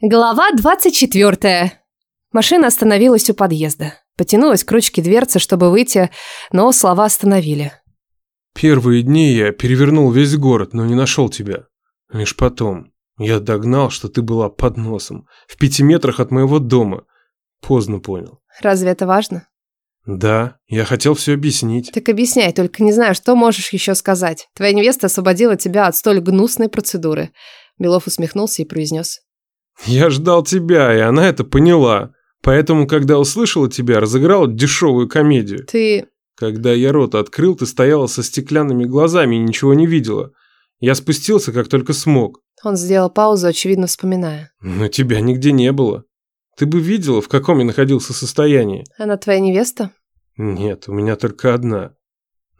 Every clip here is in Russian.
Глава 24. Машина остановилась у подъезда. Потянулась к ручке дверцы, чтобы выйти, но слова остановили. Первые дни я перевернул весь город, но не нашел тебя. Лишь потом. Я догнал, что ты была под носом, в пяти метрах от моего дома. Поздно понял. Разве это важно? Да, я хотел все объяснить. Так объясняй, только не знаю, что можешь еще сказать. Твоя невеста освободила тебя от столь гнусной процедуры. Белов усмехнулся и произнес. Я ждал тебя, и она это поняла. Поэтому, когда услышала тебя, разыграла дешевую комедию. Ты... Когда я рот открыл, ты стояла со стеклянными глазами и ничего не видела. Я спустился, как только смог. Он сделал паузу, очевидно вспоминая. Но тебя нигде не было. Ты бы видела, в каком я находился состоянии. Она твоя невеста? Нет, у меня только одна.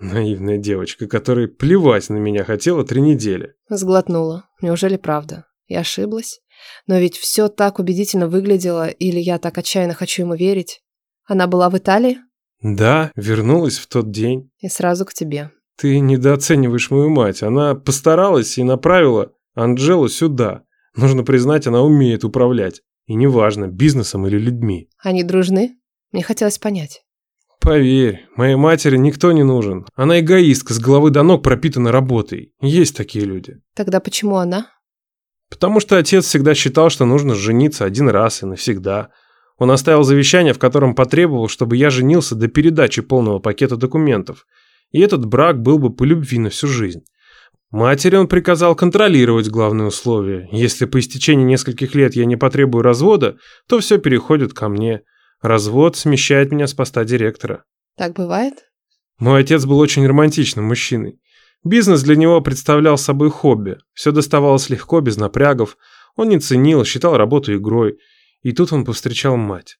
Наивная девочка, которая плевать на меня хотела три недели. Сглотнула. Неужели правда? Я ошиблась? Но ведь все так убедительно выглядело, или я так отчаянно хочу ему верить. Она была в Италии? Да, вернулась в тот день. И сразу к тебе. Ты недооцениваешь мою мать. Она постаралась и направила Анджелу сюда. Нужно признать, она умеет управлять. И неважно, бизнесом или людьми. Они дружны? Мне хотелось понять. Поверь, моей матери никто не нужен. Она эгоистка, с головы до ног пропитана работой. Есть такие люди. Тогда почему она? Потому что отец всегда считал, что нужно жениться один раз и навсегда. Он оставил завещание, в котором потребовал, чтобы я женился до передачи полного пакета документов. И этот брак был бы по любви на всю жизнь. Матери он приказал контролировать главные условия. Если по истечении нескольких лет я не потребую развода, то все переходит ко мне. Развод смещает меня с поста директора. Так бывает? Мой отец был очень романтичным мужчиной. Бизнес для него представлял собой хобби. Все доставалось легко, без напрягов. Он не ценил, считал работу игрой. И тут он повстречал мать.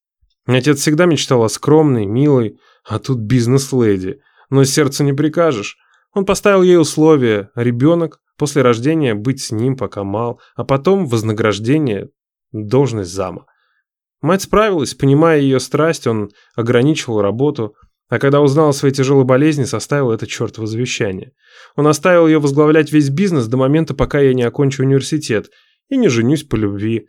Отец всегда мечтал о скромной, милой, а тут бизнес-леди. Но сердцу не прикажешь. Он поставил ей условия. Ребенок, после рождения быть с ним, пока мал, а потом вознаграждение, должность зама. Мать справилась, понимая ее страсть, он ограничивал работу – а когда узнал о своей тяжелой болезни, составил это чертово завещание. Он оставил ее возглавлять весь бизнес до момента, пока я не окончу университет и не женюсь по любви.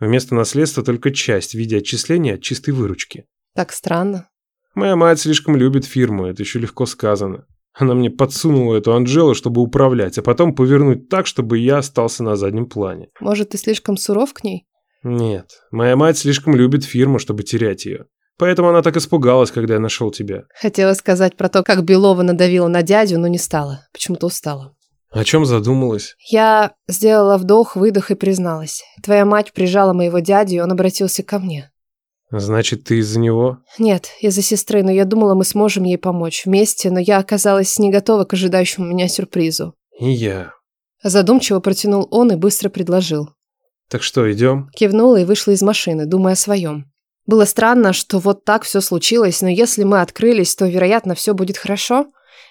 Вместо наследства только часть в виде отчисления от чистой выручки. Так странно. Моя мать слишком любит фирму, это еще легко сказано. Она мне подсунула эту Анжелу, чтобы управлять, а потом повернуть так, чтобы я остался на заднем плане. Может, ты слишком суров к ней? Нет, моя мать слишком любит фирму, чтобы терять ее. Поэтому она так испугалась, когда я нашел тебя. Хотела сказать про то, как Белова надавила на дядю, но не стала. Почему-то устала. О чем задумалась? Я сделала вдох, выдох и призналась. Твоя мать прижала моего дядю, и он обратился ко мне. Значит, ты из-за него? Нет, из-за сестры, но я думала, мы сможем ей помочь вместе, но я оказалась не готова к ожидающему меня сюрпризу. И я. Задумчиво протянул он и быстро предложил. Так что, идем? Кивнула и вышла из машины, думая о своем. Было странно, что вот так все случилось, но если мы открылись, то, вероятно, все будет хорошо.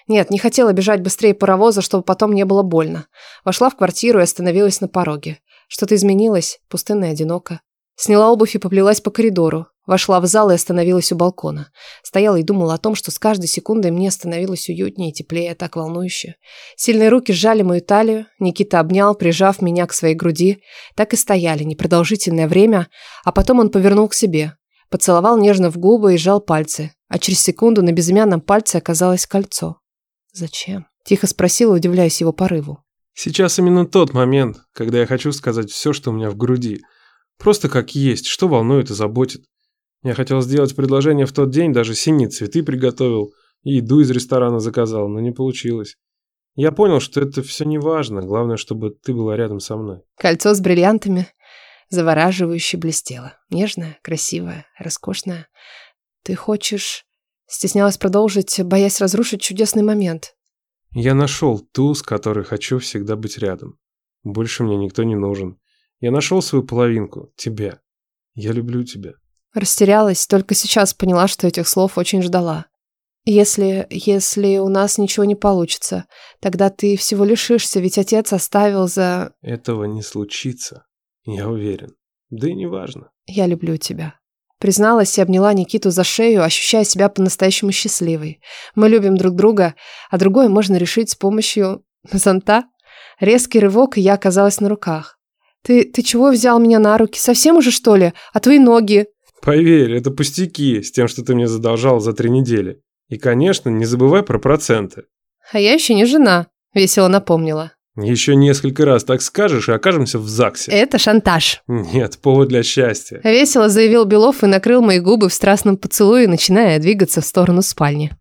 Нет, не хотела бежать быстрее паровоза, чтобы потом не было больно. Вошла в квартиру и остановилась на пороге. Что-то изменилось, пустынно и одиноко. Сняла обувь и поплелась по коридору. Вошла в зал и остановилась у балкона. Стояла и думала о том, что с каждой секундой мне становилось уютнее и теплее, так волнующе. Сильные руки сжали мою талию, Никита обнял, прижав меня к своей груди. Так и стояли непродолжительное время, а потом он повернул к себе. Поцеловал нежно в губы и сжал пальцы, а через секунду на безымянном пальце оказалось кольцо. «Зачем?» – тихо спросила, удивляясь его порыву. «Сейчас именно тот момент, когда я хочу сказать все, что у меня в груди. Просто как есть, что волнует и заботит. Я хотел сделать предложение в тот день, даже синие цветы приготовил и еду из ресторана заказал, но не получилось. Я понял, что это все не важно, главное, чтобы ты была рядом со мной. Кольцо с бриллиантами завораживающе блестела. Нежная, красивая, роскошная. «Ты хочешь...» Стеснялась продолжить, боясь разрушить чудесный момент. «Я нашел ту, с которой хочу всегда быть рядом. Больше мне никто не нужен. Я нашел свою половинку, тебя. Я люблю тебя». Растерялась, только сейчас поняла, что этих слов очень ждала. Если, если у нас ничего не получится, тогда ты всего лишишься, ведь отец оставил за... Этого не случится. Я уверен. Да и не важно. Я люблю тебя. Призналась и обняла Никиту за шею, ощущая себя по-настоящему счастливой. Мы любим друг друга, а другое можно решить с помощью зонта. Резкий рывок, и я оказалась на руках. Ты, ты чего взял меня на руки? Совсем уже, что ли? А твои ноги? Поверь, это пустяки с тем, что ты мне задолжал за три недели. И, конечно, не забывай про проценты. А я еще не жена, весело напомнила. Еще несколько раз так скажешь и окажемся в ЗАГСе. Это шантаж. Нет, повод для счастья. Весело заявил Белов и накрыл мои губы в страстном поцелуе, начиная двигаться в сторону спальни.